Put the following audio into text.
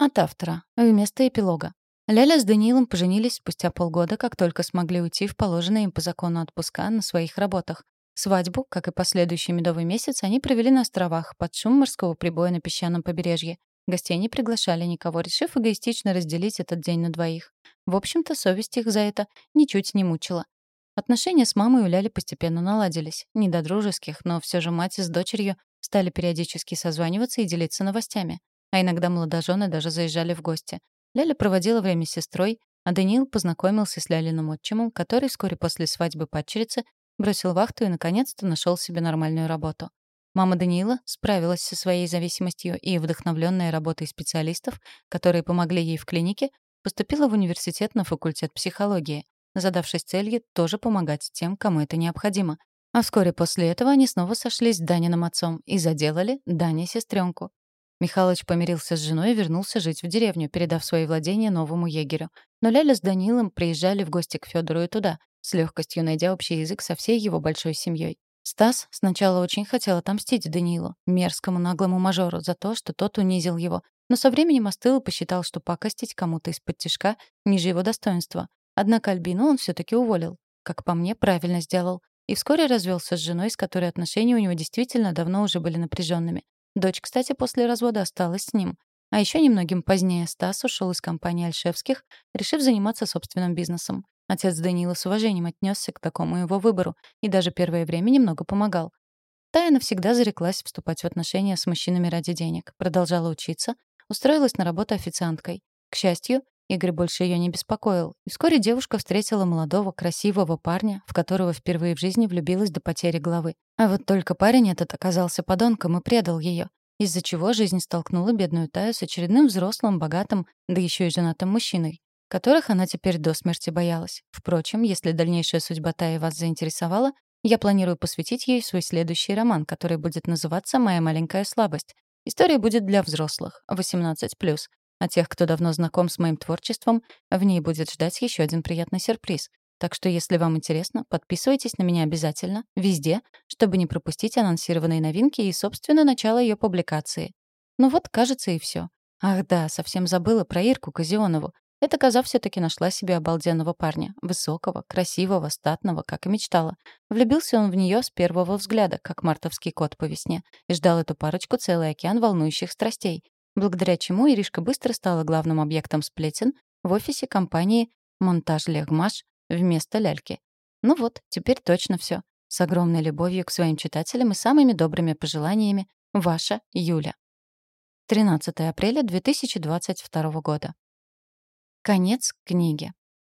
От автора. Вместо эпилога. Ляля с Даниилом поженились спустя полгода, как только смогли уйти в положенные им по закону отпуска на своих работах. Свадьбу, как и последующий медовый месяц, они провели на островах, под шум морского прибоя на песчаном побережье. Гостей не приглашали никого, решив эгоистично разделить этот день на двоих. В общем-то, совесть их за это ничуть не мучила. Отношения с мамой у Ляли постепенно наладились. Не до дружеских, но все же мать с дочерью стали периодически созваниваться и делиться новостями. А иногда молодожены даже заезжали в гости. Ляля проводила время с сестрой, а Даниил познакомился с Лялиным отчимом, который вскоре после свадьбы падчерицы бросил вахту и, наконец-то, нашел себе нормальную работу. Мама Даниила справилась со своей зависимостью и, вдохновленная работой специалистов, которые помогли ей в клинике, поступила в университет на факультет психологии задавшись целью тоже помогать тем, кому это необходимо. А вскоре после этого они снова сошлись с Даниным отцом и заделали Дане сестренку. Михалыч помирился с женой и вернулся жить в деревню, передав свои владения новому егерю. Но Ляля с Данилом приезжали в гости к Федору и туда, с легкостью найдя общий язык со всей его большой семьей. Стас сначала очень хотел отомстить Данилу, мерзкому наглому мажору, за то, что тот унизил его, но со временем остыл и посчитал, что пакостить кому-то из-под тишка ниже его достоинства. Однако Альбину он все таки уволил. Как по мне, правильно сделал. И вскоре развелся с женой, с которой отношения у него действительно давно уже были напряженными. Дочь, кстати, после развода осталась с ним. А еще немногим позднее Стас ушел из компании Альшевских, решив заниматься собственным бизнесом. Отец Данила с уважением отнесся к такому его выбору и даже первое время немного помогал. Тая навсегда зареклась вступать в отношения с мужчинами ради денег, продолжала учиться, устроилась на работу официанткой. К счастью, Игорь больше ее не беспокоил. И вскоре девушка встретила молодого, красивого парня, в которого впервые в жизни влюбилась до потери головы. А вот только парень этот оказался подонком и предал ее, из-за чего жизнь столкнула бедную Таю с очередным взрослым, богатым, да еще и женатым мужчиной, которых она теперь до смерти боялась. Впрочем, если дальнейшая судьба Таи вас заинтересовала, я планирую посвятить ей свой следующий роман, который будет называться «Моя маленькая слабость». История будет для взрослых, 18+, а тех, кто давно знаком с моим творчеством, в ней будет ждать еще один приятный сюрприз. Так что, если вам интересно, подписывайтесь на меня обязательно, везде, чтобы не пропустить анонсированные новинки и, собственно, начало ее публикации. Ну вот, кажется, и все. Ах да, совсем забыла про Ирку Казионову. Эта коза все таки нашла себе обалденного парня. Высокого, красивого, статного, как и мечтала. Влюбился он в нее с первого взгляда, как мартовский кот по весне, и ждал эту парочку целый океан волнующих страстей благодаря чему Иришка быстро стала главным объектом сплетен в офисе компании «Монтаж Легмаш» вместо ляльки. Ну вот, теперь точно все. С огромной любовью к своим читателям и самыми добрыми пожеланиями, ваша Юля. 13 апреля 2022 года. Конец книги.